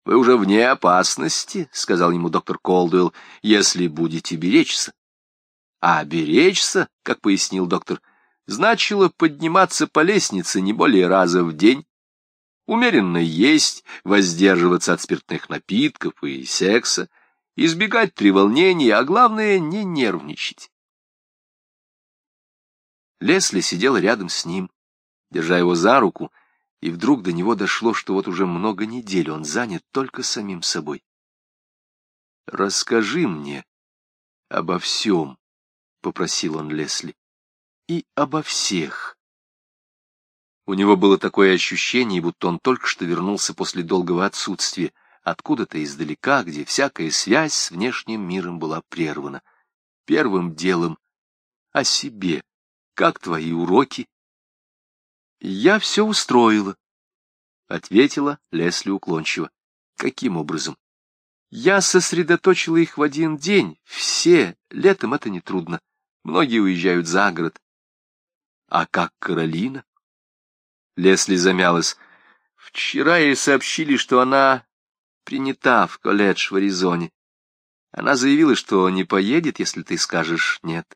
— Вы уже вне опасности, — сказал ему доктор Колдуэлл, — если будете беречься. А беречься, как пояснил доктор, значило подниматься по лестнице не более раза в день, умеренно есть, воздерживаться от спиртных напитков и секса, избегать треволнений, а главное — не нервничать. Лесли сидела рядом с ним, держа его за руку, и вдруг до него дошло, что вот уже много недель он занят только самим собой. «Расскажи мне обо всем», — попросил он Лесли, — «и обо всех». У него было такое ощущение, будто он только что вернулся после долгого отсутствия, откуда-то издалека, где всякая связь с внешним миром была прервана. Первым делом о себе. Как твои уроки? Я все устроила, — ответила Лесли уклончиво. Каким образом? Я сосредоточила их в один день, все, летом это нетрудно. Многие уезжают за город. А как Каролина? Лесли замялась. Вчера ей сообщили, что она принята в колледж в Аризоне. Она заявила, что не поедет, если ты скажешь «нет».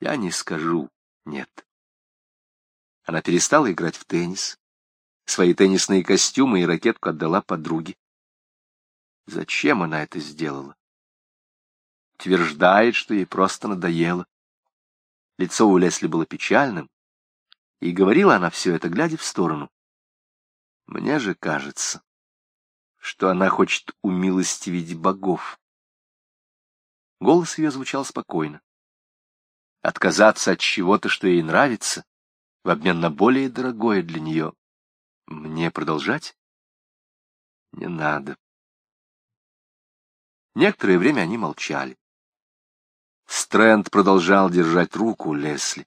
Я не скажу «нет». Она перестала играть в теннис. Свои теннисные костюмы и ракетку отдала подруге. Зачем она это сделала? Утверждает, что ей просто надоело. Лицо у Лесли было печальным, и говорила она все это, глядя в сторону. Мне же кажется, что она хочет умилостивить богов. Голос ее звучал спокойно. Отказаться от чего-то, что ей нравится, в обмен на более дорогое для нее. Мне продолжать? Не надо. Некоторое время они молчали. Стрэнд продолжал держать руку Лесли.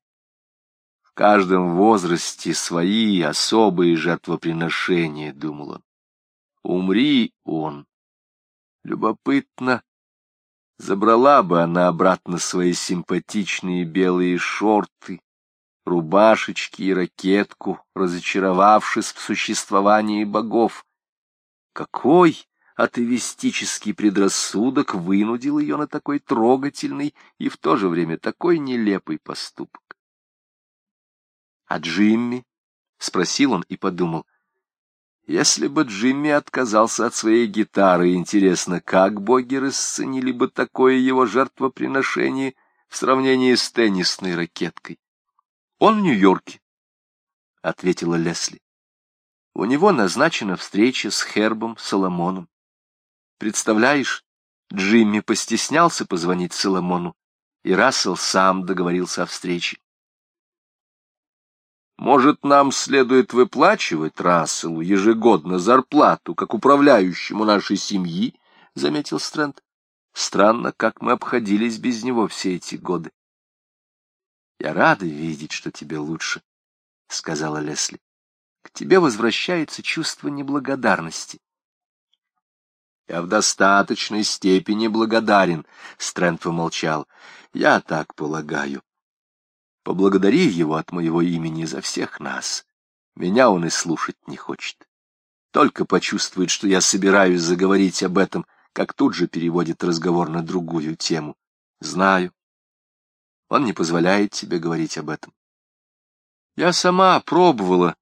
В каждом возрасте свои особые жертвоприношения, думал он. Умри он. Любопытно, забрала бы она обратно свои симпатичные белые шорты, рубашечки и ракетку, разочаровавшись в существовании богов. Какой атеистический предрассудок вынудил ее на такой трогательный и в то же время такой нелепый поступок. — А Джимми? — спросил он и подумал. Если бы Джимми отказался от своей гитары, интересно, как боги расценили бы такое его жертвоприношение в сравнении с теннисной ракеткой? — Он в Нью-Йорке, — ответила Лесли. У него назначена встреча с Хербом Соломоном. Представляешь, Джимми постеснялся позвонить Соломону, и Рассел сам договорился о встрече. Может, нам следует выплачивать Расселу ежегодно зарплату, как управляющему нашей семьи, — заметил Стрэнд. Странно, как мы обходились без него все эти годы. — Я рада видеть, что тебе лучше, — сказала Лесли. К тебе возвращается чувство неблагодарности. Я в достаточной степени благодарен, — Стрэнд помолчал. Я так полагаю. Поблагодари его от моего имени за всех нас. Меня он и слушать не хочет. Только почувствует, что я собираюсь заговорить об этом, как тут же переводит разговор на другую тему. Знаю. Он не позволяет тебе говорить об этом. Я сама пробовала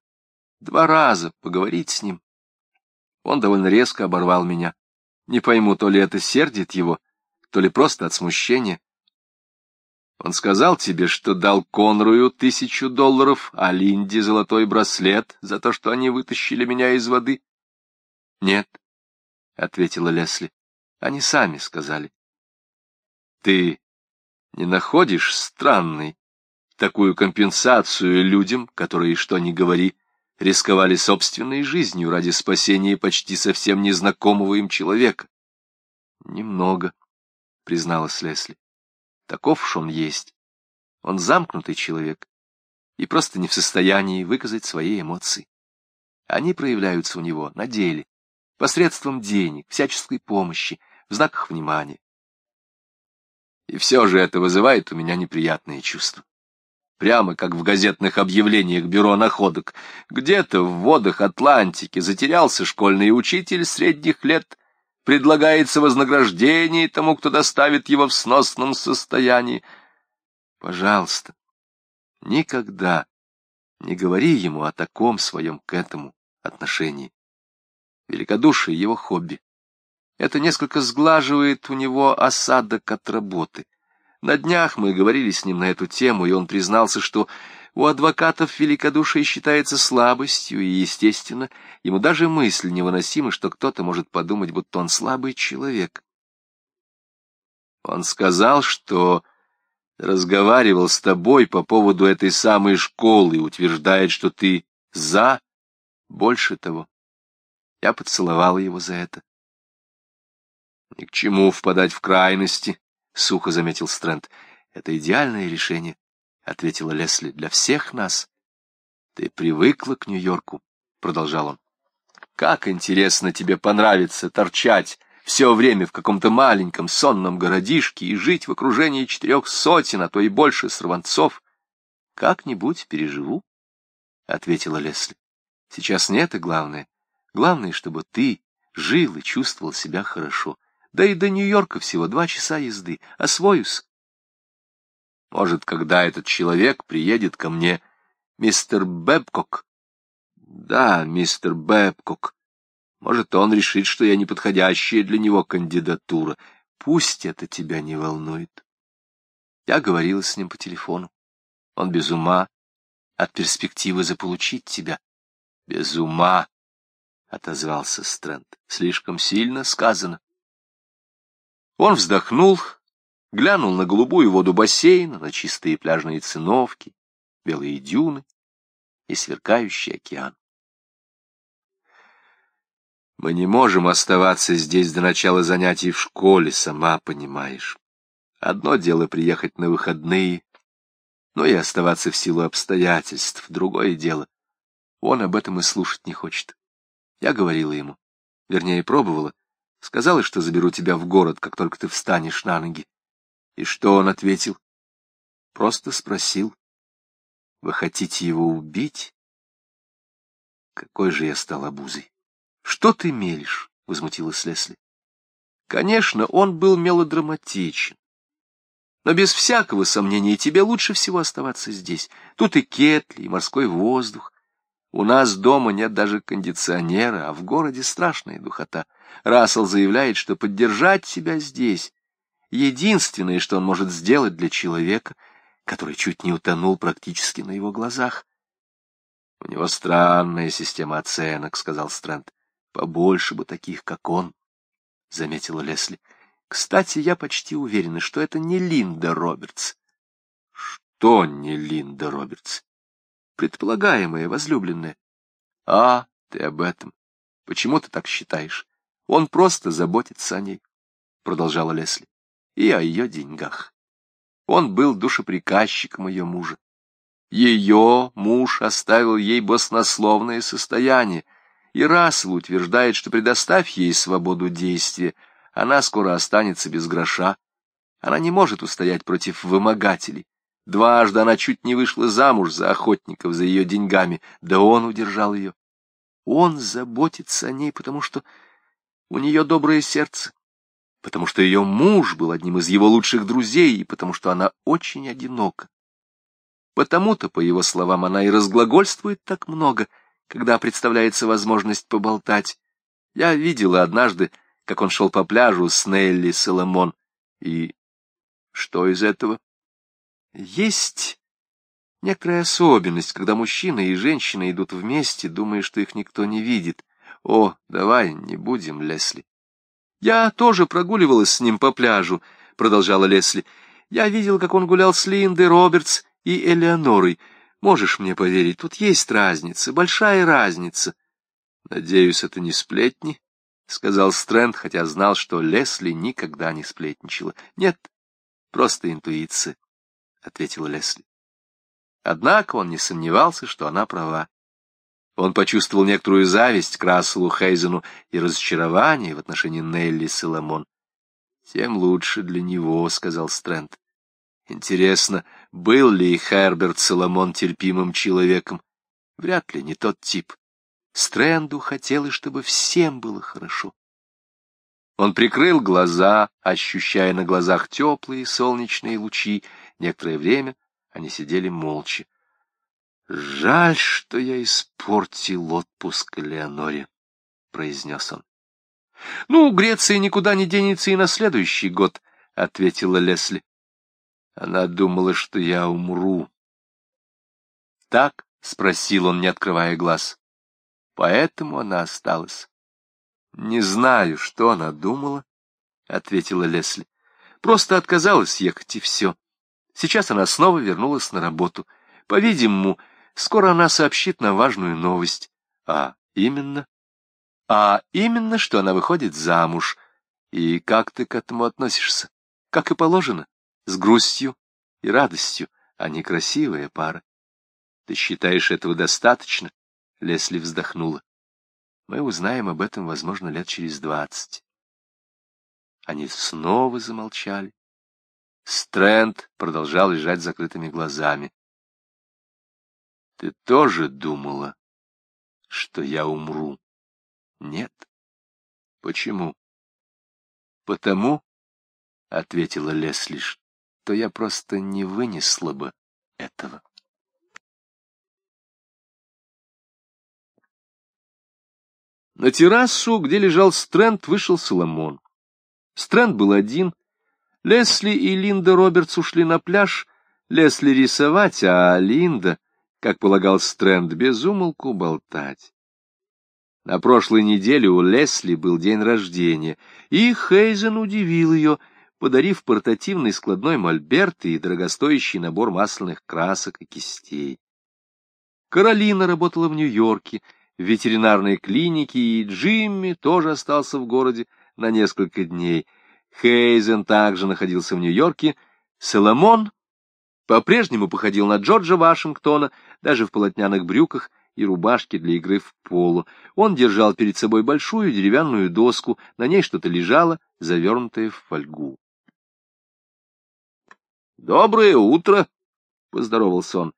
два раза поговорить с ним. Он довольно резко оборвал меня. Не пойму, то ли это сердит его, то ли просто от смущения. Он сказал тебе, что дал Конрую тысячу долларов, а Линде золотой браслет за то, что они вытащили меня из воды? — Нет, — ответила Лесли. — Они сами сказали. — Ты не находишь странной такую компенсацию людям, которые, что ни говори, рисковали собственной жизнью ради спасения почти совсем незнакомого им человека. — Немного, — призналась Лесли. — Таков уж он есть. Он замкнутый человек и просто не в состоянии выказать свои эмоции. Они проявляются у него на деле, посредством денег, всяческой помощи, в знаках внимания. И все же это вызывает у меня неприятные чувства. прямо как в газетных объявлениях бюро находок. Где-то в водах Атлантики затерялся школьный учитель средних лет, предлагается вознаграждение тому, кто доставит его в сносном состоянии. Пожалуйста, никогда не говори ему о таком своем к этому отношении. Великодушие — его хобби. Это несколько сглаживает у него осадок от работы. На днях мы говорили с ним на эту тему, и он признался, что у адвокатов великодушие считается слабостью, и, естественно, ему даже мысль невыносима, что кто-то может подумать, будто он слабый человек. Он сказал, что разговаривал с тобой по поводу этой самой школы утверждает, что ты за, больше того. Я поцеловала его за это. — Ни к чему впадать в крайности, — сухо заметил Стрэнд. — Это идеальное решение, — ответила Лесли, — для всех нас. — Ты привыкла к Нью-Йорку, — продолжал он. — Как интересно тебе понравится торчать все время в каком-то маленьком сонном городишке и жить в окружении четырех сотен, а то и больше сорванцов. — Как-нибудь переживу, — ответила Лесли. — Сейчас не это главное. Главное, чтобы ты жил и чувствовал себя хорошо. Да и до Нью-Йорка всего два часа езды. Освоюсь. Может, когда этот человек приедет ко мне, мистер Бэбкок? Да, мистер Бэбкок. Может, он решит, что я неподходящая для него кандидатура. Пусть это тебя не волнует. Я говорила с ним по телефону. Он без ума от перспективы заполучить тебя. Без ума, — отозвался Стрэнд. Слишком сильно сказано. Он вздохнул, глянул на голубую воду бассейна, на чистые пляжные циновки, белые дюны и сверкающий океан. Мы не можем оставаться здесь до начала занятий в школе, сама понимаешь. Одно дело приехать на выходные, но и оставаться в силу обстоятельств, другое дело. Он об этом и слушать не хочет. Я говорила ему, вернее, пробовала, Сказала, что заберу тебя в город, как только ты встанешь на ноги. И что он ответил? Просто спросил. Вы хотите его убить? Какой же я стал обузой. Что ты мелешь? — возмутилась Лесли. Конечно, он был мелодраматичен. Но без всякого сомнения тебе лучше всего оставаться здесь. Тут и кетли, и морской воздух. У нас дома нет даже кондиционера, а в городе страшная духота. Рассел заявляет, что поддержать себя здесь — единственное, что он может сделать для человека, который чуть не утонул практически на его глазах. — У него странная система оценок, — сказал Стрэнд. — Побольше бы таких, как он, — заметила Лесли. — Кстати, я почти уверена, что это не Линда Робертс. — Что не Линда Робертс? — Предполагаемая, возлюбленная. — А, ты об этом. Почему ты так считаешь? Он просто заботится о ней, — продолжала Лесли, — и о ее деньгах. Он был душеприказчиком ее мужа. Ее муж оставил ей баснословное состояние, и Рассел утверждает, что предоставь ей свободу действия, она скоро останется без гроша. Она не может устоять против вымогателей. Дважды она чуть не вышла замуж за охотников за ее деньгами, да он удержал ее. Он заботится о ней, потому что у нее доброе сердце, потому что ее муж был одним из его лучших друзей и потому что она очень одинока. Потому-то, по его словам, она и разглагольствует так много, когда представляется возможность поболтать. Я видела однажды, как он шел по пляжу с Нелли Соломон. И что из этого? Есть некоторая особенность, когда мужчина и женщина идут вместе, думая, что их никто не видит. О, давай не будем, Лесли. Я тоже прогуливалась с ним по пляжу, продолжала Лесли. Я видел, как он гулял с Линдой Робертс и Элеонорой. Можешь мне поверить, тут есть разница, большая разница. Надеюсь, это не сплетни, — сказал Стрэнд, хотя знал, что Лесли никогда не сплетничала. Нет, просто интуиция, — ответила Лесли. Однако он не сомневался, что она права. Он почувствовал некоторую зависть к Расселу Хейзену и разочарование в отношении Нелли Соломон. «Тем лучше для него», — сказал Стрэнд. Интересно, был ли Херберт Соломон терпимым человеком? Вряд ли не тот тип. Стрэнду хотелось, чтобы всем было хорошо. Он прикрыл глаза, ощущая на глазах теплые солнечные лучи. Некоторое время они сидели молча. «Жаль, что я испортил отпуск Леоноре», — произнес он. «Ну, Греция никуда не денется и на следующий год», — ответила Лесли. Она думала, что я умру. «Так?» — спросил он, не открывая глаз. «Поэтому она осталась». «Не знаю, что она думала», — ответила Лесли. «Просто отказалась ехать, и все. Сейчас она снова вернулась на работу. По-видимому, скоро она сообщит нам важную новость. А именно? А именно, что она выходит замуж. И как ты к этому относишься? Как и положено, с грустью и радостью. Они красивая пара. Ты считаешь этого достаточно? Лесли вздохнула. Мы узнаем об этом, возможно, лет через двадцать. Они снова замолчали. Стрэнд продолжал лежать закрытыми глазами. — Ты тоже думала, что я умру? — Нет. — Почему? — Потому, — ответила Лесли, — что я просто не вынесла бы этого. На террасу, где лежал Стрэнд, вышел Соломон. Стрэнд был один. Лесли и Линда Робертс ушли на пляж. Лесли рисовать, а Линда, как полагал Стрэнд, безумолку болтать. На прошлой неделе у Лесли был день рождения, и Хейзен удивил ее, подарив портативный складной мольберт и дорогостоящий набор масляных красок и кистей. Каролина работала в Нью-Йорке, в ветеринарной клинике, и Джимми тоже остался в городе на несколько дней. Хейзен также находился в Нью-Йорке. Соломон по-прежнему походил на Джорджа Вашингтона, даже в полотняных брюках и рубашке для игры в поло. Он держал перед собой большую деревянную доску, на ней что-то лежало, завернутое в фольгу. «Доброе утро!» — поздоровался он.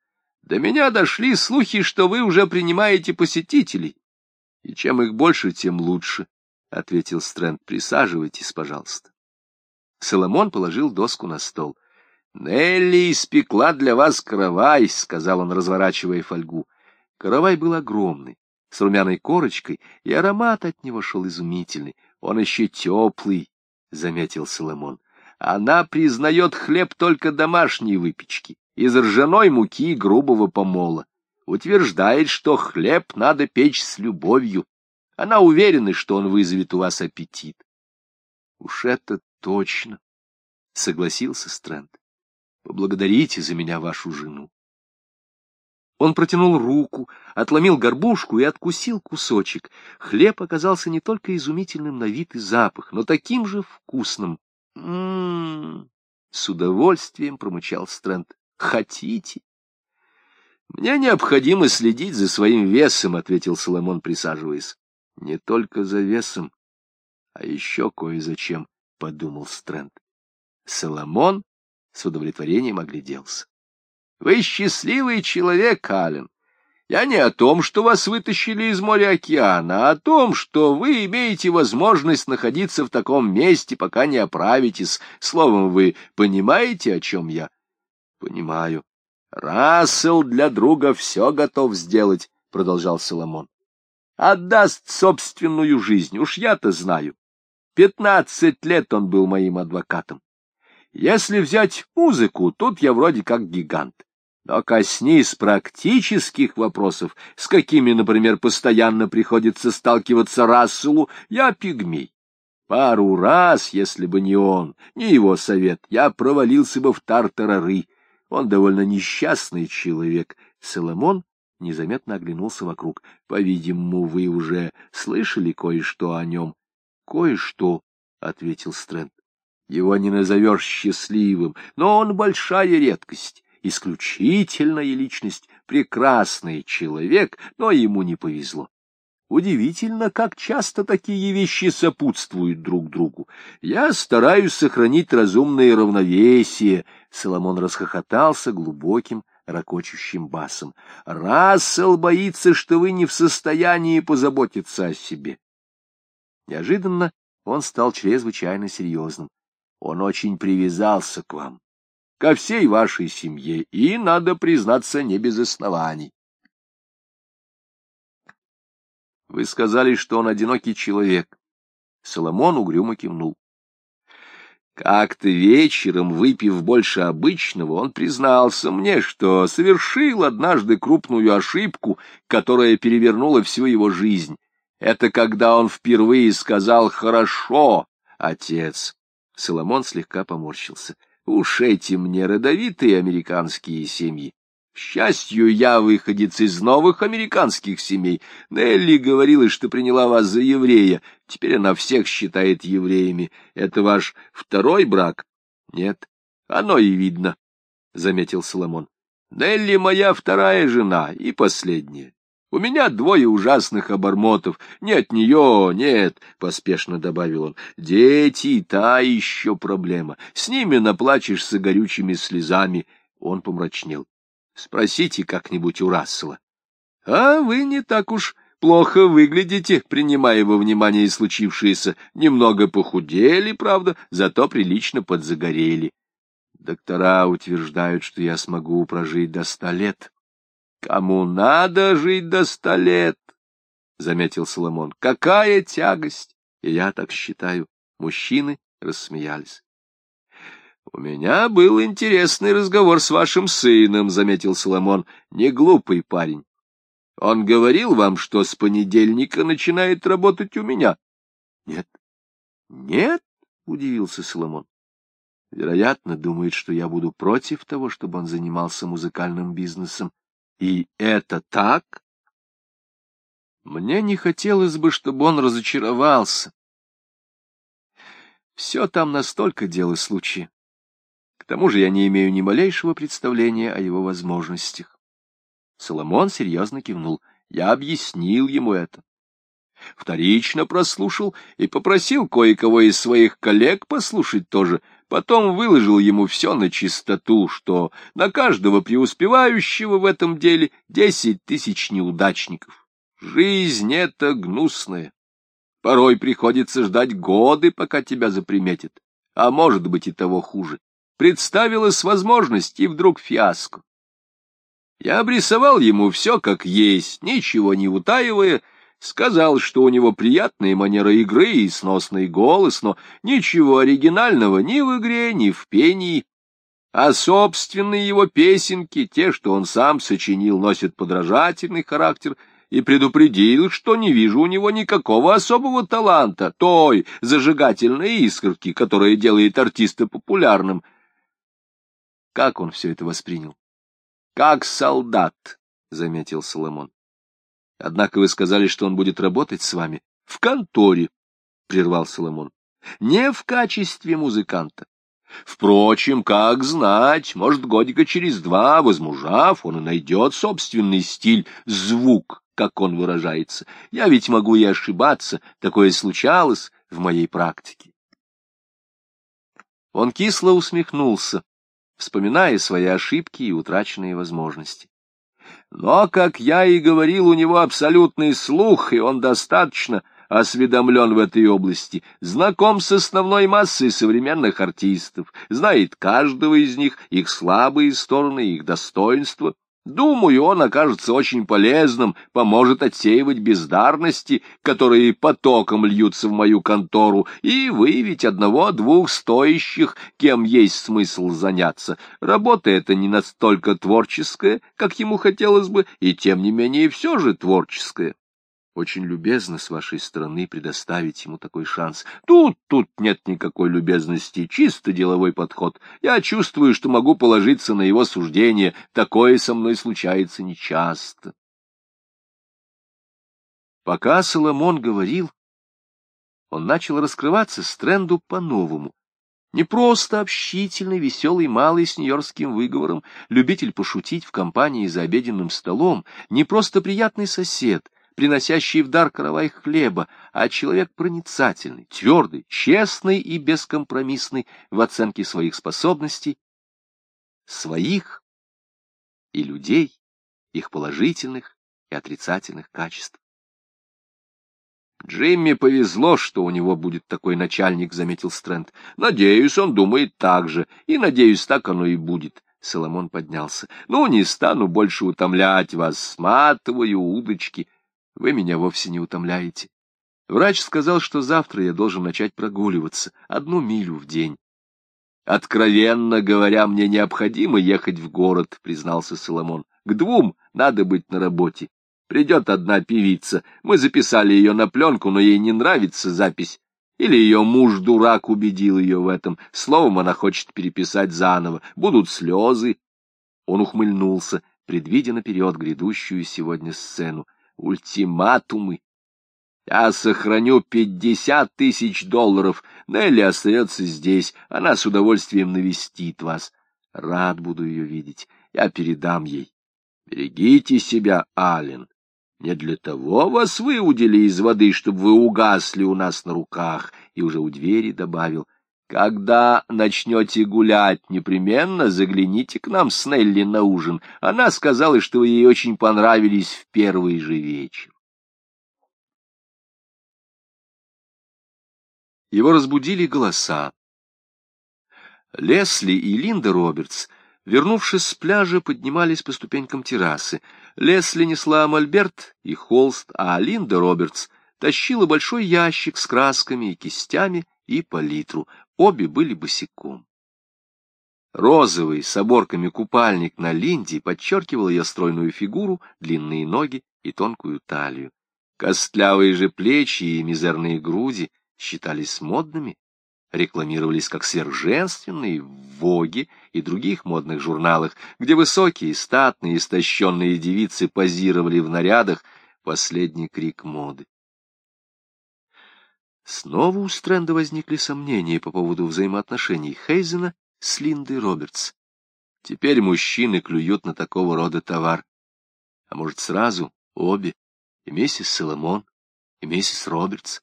До меня дошли слухи, что вы уже принимаете посетителей. И чем их больше, тем лучше, — ответил Стрэнд. Присаживайтесь, пожалуйста. Соломон положил доску на стол. — Нелли испекла для вас каравай, — сказал он, разворачивая фольгу. Каравай был огромный, с румяной корочкой, и аромат от него шел изумительный. Он еще теплый, — заметил Соломон. Она признает хлеб только домашней выпечки из ржаной муки грубого помола. Утверждает, что хлеб надо печь с любовью. Она уверена, что он вызовет у вас аппетит. — Уж это точно, — согласился Стрэнд. — Поблагодарите за меня вашу жену. Он протянул руку, отломил горбушку и откусил кусочек. Хлеб оказался не только изумительным на вид и запах, но таким же вкусным. М -м -м, с удовольствием промычал Стрэнд. Хотите? Мне необходимо следить за своим весом, ответил Соломон, присаживаясь. Не только за весом, а еще кое зачем, подумал Стрэнд. Соломон с удовлетворением огляделся. Вы счастливый человек, Ален. Я не о том, что вас вытащили из моря океана, а о том, что вы имеете возможность находиться в таком месте, пока не оправитесь. Словом, вы понимаете, о чем я? — Понимаю. — Рассел для друга все готов сделать, — продолжал Соломон. — Отдаст собственную жизнь, уж я-то знаю. Пятнадцать лет он был моим адвокатом. Если взять музыку, тут я вроде как гигант. Но коснись практических вопросов, с какими, например, постоянно приходится сталкиваться Расселу, я пигмей. Пару раз, если бы не он, не его совет, я провалился бы в тартарары. Он довольно несчастный человек. Соломон незаметно оглянулся вокруг. По-видимому, вы уже слышали кое-что о нем. — Кое-что, — ответил Стрэнд. — Его не назовешь счастливым, но он большая редкость, исключительная личность, прекрасный человек, но ему не повезло. Удивительно, как часто такие вещи сопутствуют друг другу. Я стараюсь сохранить разумное равновесие. Соломон расхохотался глубоким, ракочущим басом. Рассел боится, что вы не в состоянии позаботиться о себе. Неожиданно он стал чрезвычайно серьезным. Он очень привязался к вам, ко всей вашей семье, и, надо признаться, не без оснований. Вы сказали, что он одинокий человек. Соломон угрюмо кивнул. Как-то вечером, выпив больше обычного, он признался мне, что совершил однажды крупную ошибку, которая перевернула всю его жизнь. Это когда он впервые сказал «хорошо, отец». Соломон слегка поморщился. Уж эти мне родовитые американские семьи. К счастью, я выходец из новых американских семей. Нелли говорила, что приняла вас за еврея. Теперь она всех считает евреями. Это ваш второй брак? Нет, оно и видно, — заметил Соломон. Нелли моя вторая жена и последняя. У меня двое ужасных обормотов. Нет нее, нет, — поспешно добавил он. Дети — та еще проблема. С ними наплачешься горючими слезами. Он помрачнел. Спросите как-нибудь у Рассела. — А вы не так уж плохо выглядите, принимая во внимание случившееся. Немного похудели, правда, зато прилично подзагорели. Доктора утверждают, что я смогу прожить до ста лет. — Кому надо жить до ста лет? — заметил Соломон. — Какая тягость! И я так считаю. Мужчины рассмеялись. — У меня был интересный разговор с вашим сыном, — заметил Соломон. — Не глупый парень. Он говорил вам, что с понедельника начинает работать у меня? — Нет. — Нет? — удивился Соломон. — Вероятно, думает, что я буду против того, чтобы он занимался музыкальным бизнесом. И это так? Мне не хотелось бы, чтобы он разочаровался. Все там настолько дело случая тому же я не имею ни малейшего представления о его возможностях. Соломон серьезно кивнул. Я объяснил ему это. Вторично прослушал и попросил кое-кого из своих коллег послушать тоже. Потом выложил ему все на чистоту, что на каждого преуспевающего в этом деле десять тысяч неудачников. Жизнь — это гнусная. Порой приходится ждать годы, пока тебя заприметят, а может быть и того хуже представилась возможность, и вдруг фиаско. Я обрисовал ему все как есть, ничего не утаивая, сказал, что у него приятная манера игры и сносный голос, но ничего оригинального ни в игре, ни в пении, а собственные его песенки, те, что он сам сочинил, носят подражательный характер, и предупредил, что не вижу у него никакого особого таланта, той зажигательной искорки, которая делает артиста популярным — как он все это воспринял? — Как солдат, — заметил Соломон. — Однако вы сказали, что он будет работать с вами в конторе, — прервал Соломон. — Не в качестве музыканта. Впрочем, как знать, может, годика через два, возмужав, он и найдет собственный стиль, звук, как он выражается. Я ведь могу и ошибаться, такое случалось в моей практике. Он кисло усмехнулся вспоминая свои ошибки и утраченные возможности. Но, как я и говорил, у него абсолютный слух, и он достаточно осведомлен в этой области, знаком с основной массой современных артистов, знает каждого из них, их слабые стороны, их достоинства, Думаю, он окажется очень полезным, поможет отсеивать бездарности, которые потоком льются в мою контору, и выявить одного-двух стоящих, кем есть смысл заняться. Работа эта не настолько творческая, как ему хотелось бы, и тем не менее все же творческая. Очень любезно с вашей стороны предоставить ему такой шанс. Тут, тут нет никакой любезности, чисто деловой подход. Я чувствую, что могу положиться на его суждение. Такое со мной случается нечасто. Пока Соломон говорил, он начал раскрываться Стрэнду по-новому. Не просто общительный, веселый малый с нью-йоркским выговором, любитель пошутить в компании за обеденным столом, не просто приятный сосед — приносящий в дар каравай хлеба, а человек проницательный, твердый, честный и бескомпромиссный в оценке своих способностей, своих и людей, их положительных и отрицательных качеств. Джимми повезло, что у него будет такой начальник, — заметил Стрэнд. Надеюсь, он думает так же, и, надеюсь, так оно и будет. Соломон поднялся. Ну, не стану больше утомлять вас, сматываю удочки. Вы меня вовсе не утомляете. Врач сказал, что завтра я должен начать прогуливаться, одну милю в день. Откровенно говоря, мне необходимо ехать в город, признался Соломон. К двум надо быть на работе. Придет одна певица. Мы записали ее на пленку, но ей не нравится запись. Или ее муж-дурак убедил ее в этом. Словом, она хочет переписать заново. Будут слезы. Он ухмыльнулся, предвидя наперед грядущую сегодня сцену. Ультиматумы. Я сохраню пятьдесят тысяч долларов. Нелли остается здесь. Она с удовольствием навестит вас. Рад буду ее видеть. Я передам ей. Берегите себя, Аллен. Не для того вас выудили из воды, чтобы вы угасли у нас на руках, и уже у двери добавил. Когда начнете гулять, непременно загляните к нам с Нелли на ужин. Она сказала, что вы ей очень понравились в первый же вечер. Его разбудили голоса. Лесли и Линда Робертс Вернувшись с пляжа, поднимались по ступенькам террасы. Лесли несла мольберт и холст, а Линда Робертс тащила большой ящик с красками и кистями и палитру. Обе были босиком. Розовый с оборками купальник на Линде подчеркивал ее стройную фигуру, длинные ноги и тонкую талию. Костлявые же плечи и мизерные груди считались модными рекламировались как сверхженственные в «Воге» и других модных журналах, где высокие, статные, истощенные девицы позировали в нарядах последний крик моды. Снова у Стрэнда возникли сомнения по поводу взаимоотношений Хейзена с Линдой Робертс. Теперь мужчины клюют на такого рода товар. А может, сразу обе, и миссис Соломон, и миссис Робертс.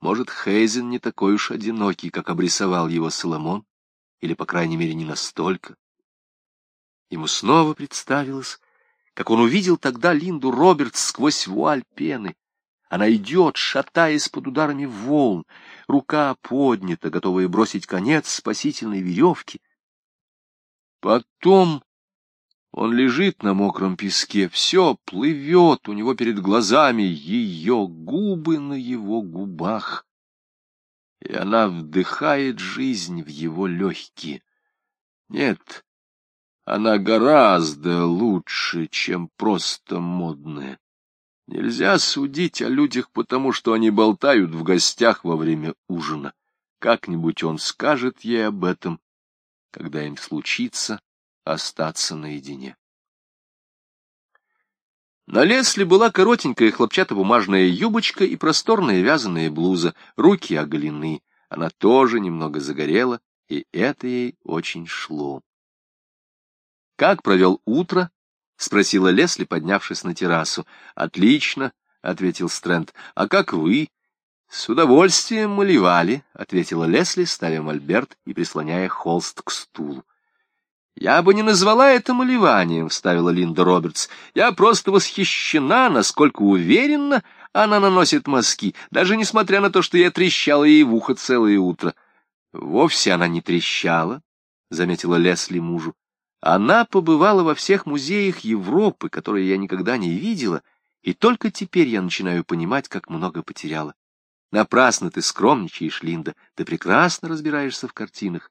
Может, Хейзен не такой уж одинокий, как обрисовал его Соломон, или, по крайней мере, не настолько. Ему снова представилось, как он увидел тогда Линду Робертс сквозь вуаль пены. Она идет, шатаясь под ударами волн, рука поднята, готовая бросить конец спасительной веревки. Потом он лежит на мокром песке, все плывет у него перед глазами, ее губы на его губах. И она вдыхает жизнь в его легкие. Нет, она гораздо лучше, чем просто модная. Нельзя судить о людях, потому что они болтают в гостях во время ужина. Как-нибудь он скажет ей об этом, когда им случится остаться наедине. На Лесли была коротенькая хлопчатобумажная юбочка и просторная вязаная блуза, руки оголены. Она тоже немного загорела, и это ей очень шло. «Как провел утро?» — спросила Лесли, поднявшись на террасу. «Отлично», — ответил Стрэнд. «А как вы?» «С удовольствием малевали», — ответила Лесли, ставя мольберт и прислоняя холст к стулу. «Я бы не назвала это малеванием», — вставила Линда Робертс. «Я просто восхищена, насколько уверенно она наносит мазки, даже несмотря на то, что я трещала ей в ухо целое утро». «Вовсе она не трещала», — заметила Лесли мужу. «Она побывала во всех музеях Европы, которые я никогда не видела, и только теперь я начинаю понимать, как много потеряла. Напрасно ты скромничаешь, Линда, ты прекрасно разбираешься в картинах.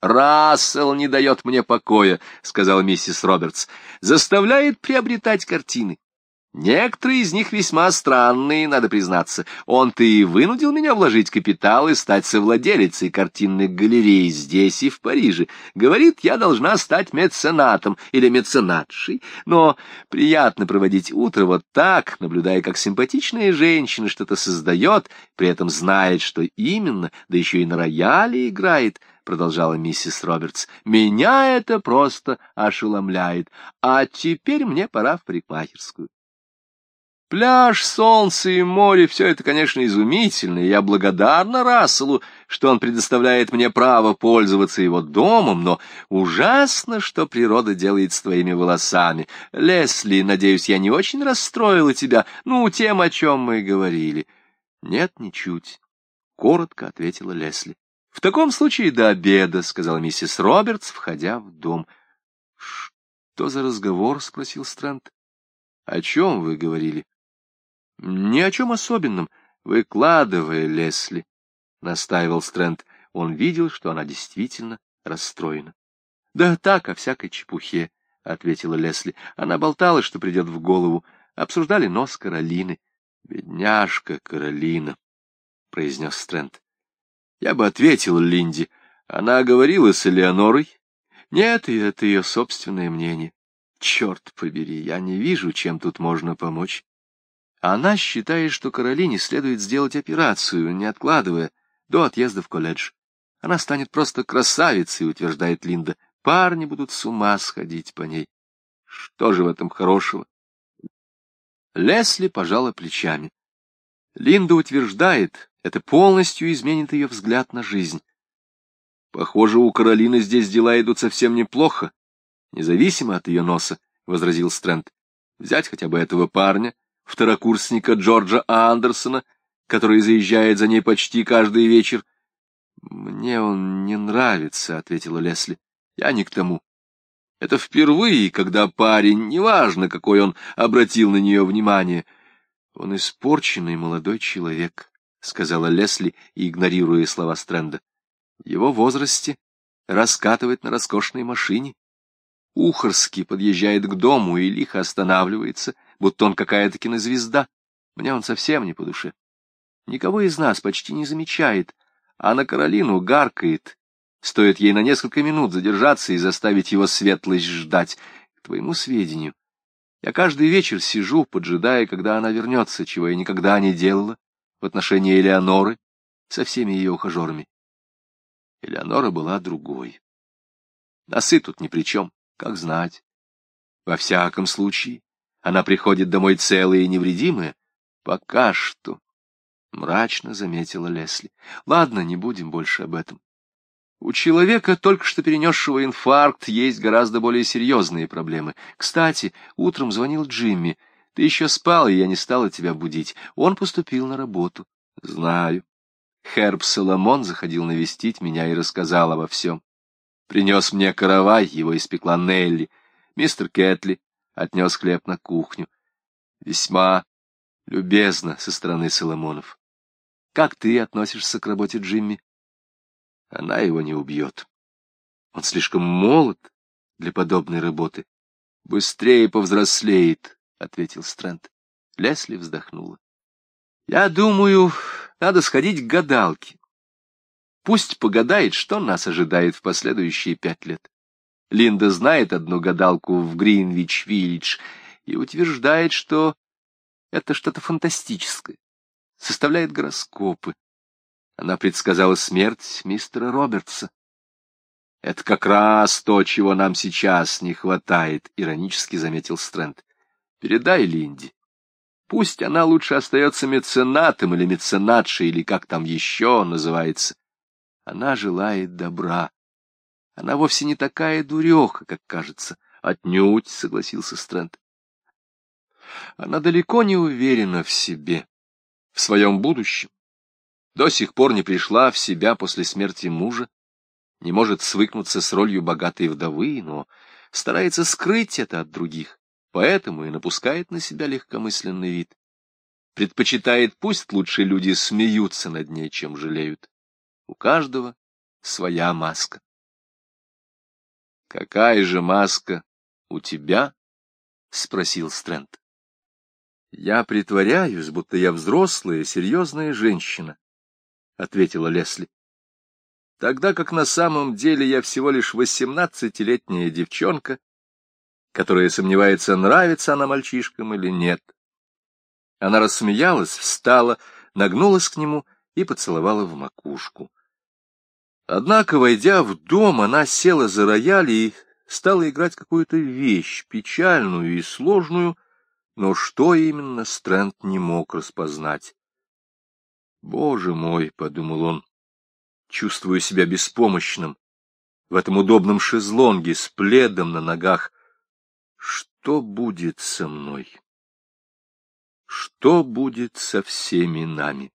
«Рассел не дает мне покоя», — сказала миссис Робертс, — «заставляет приобретать картины. Некоторые из них весьма странные, надо признаться. Он-то и вынудил меня вложить капитал и стать совладелицей картинных галерей здесь и в Париже. Говорит, я должна стать меценатом или меценатшей, но приятно проводить утро вот так, наблюдая, как симпатичная женщина что-то создает, при этом знает, что именно, да еще и на рояле играет, — продолжала миссис Робертс. — Меня это просто ошеломляет. А теперь мне пора в парикмахерскую. Пляж, солнце и море — все это, конечно, изумительно, и я благодарна Расселу, что он предоставляет мне право пользоваться его домом, но ужасно, что природа делает с твоими волосами. Лесли, надеюсь, я не очень расстроила тебя, ну, тем, о чем мы говорили. — Нет, ничуть, — коротко ответила Лесли. — В таком случае до обеда, — сказала миссис Робертс, входя в дом. — Что за разговор? — спросил Стрэнд. — О чем вы говорили? — Ни о чем особенном. Выкладывая, Лесли, — настаивал Стрэнд. Он видел, что она действительно расстроена. — Да так, о всякой чепухе, — ответила Лесли. Она болтала, что придет в голову. Обсуждали нос Каролины. — Бедняжка Каролина, — произнес Стрэнд. Я бы ответил Линди. Она говорила с Элеонорой. Нет, это ее собственное мнение. Черт побери, я не вижу, чем тут можно помочь. Она считает, что Каролине следует сделать операцию, не откладывая, до отъезда в колледж. Она станет просто красавицей, утверждает Линда. Парни будут с ума сходить по ней. Что же в этом хорошего? Лесли пожала плечами. Линда утверждает, это полностью изменит ее взгляд на жизнь. Похоже, у Каролины здесь дела идут совсем неплохо, независимо от ее носа, — возразил Стрэнд. Взять хотя бы этого парня, второкурсника Джорджа Андерсона, который заезжает за ней почти каждый вечер. — Мне он не нравится, — ответила Лесли. — Я не к тому. Это впервые, когда парень, неважно, какой он, обратил на нее внимание. Он испорченный молодой человек, — сказала Лесли, игнорируя слова Стрэнда. Его возрасте раскатывать на роскошной машине. Ухарский подъезжает к дому и лихо останавливается, будто он какая-то кинозвезда. Мне он совсем не по душе. Никого из нас почти не замечает, а на Каролину гаркает. Стоит ей на несколько минут задержаться и заставить его светлость ждать. К твоему сведению, я каждый вечер сижу, поджидая, когда она вернется, чего я никогда не делала в отношении Элеоноры со всеми ее ухажерами. Элеонора была другой. Носы тут ни при чем, как знать. Во всяком случае, она приходит домой целая и невредимая. Пока что, — мрачно заметила Лесли. Ладно, не будем больше об этом. У человека, только что перенесшего инфаркт, есть гораздо более серьезные проблемы. Кстати, утром звонил Джимми. Ты еще спал, и я не стала тебя будить. Он поступил на работу. Знаю. Херб Соломон заходил навестить меня и рассказал обо всем. Принес мне каравай, его испекла Нелли. Мистер Кэтли отнес хлеб на кухню. Весьма любезно со стороны Соломонов. Как ты относишься к работе Джимми? Она его не убьет. Он слишком молод для подобной работы. Быстрее повзрослеет, — ответил Стрэнд. Лесли вздохнула. Я думаю, надо сходить к гадалке. Пусть погадает, что нас ожидает в последующие пять лет. Линда знает одну гадалку в Гринвич-Виллидж и утверждает, что это что-то фантастическое, составляет гороскопы. Она предсказала смерть мистера Робертса. Это как раз то, чего нам сейчас не хватает, — иронически заметил Стрэнд. Передай Линде. Пусть она лучше остается меценатом или меценатшей, или как там еще называется. Она желает добра. Она вовсе не такая дуреха, как кажется. Отнюдь, — согласился Стрэнд. Она далеко не уверена в себе, в своем будущем. До сих пор не пришла в себя после смерти мужа, не может свыкнуться с ролью богатой вдовы, но старается скрыть это от других, поэтому и напускает на себя легкомысленный вид. Предпочитает, пусть лучше люди смеются над ней, чем жалеют. У каждого своя маска. — Какая же маска у тебя? — спросил Стрэнд. — Я притворяюсь, будто я взрослая, серьезная женщина, — ответила Лесли. — Тогда как на самом деле я всего лишь восемнадцатилетняя девчонка, которая сомневается, нравится она мальчишкам или нет. Она рассмеялась, встала, нагнулась к нему и поцеловала в макушку. Однако, войдя в дом, она села за рояль и стала играть какую-то вещь, печальную и сложную, Но что именно Стрэнд не мог распознать. «Боже мой!» — подумал он, чувствуя себя беспомощным, в этом удобном шезлонге с пледом на ногах. Что будет со мной? Что будет со всеми нами?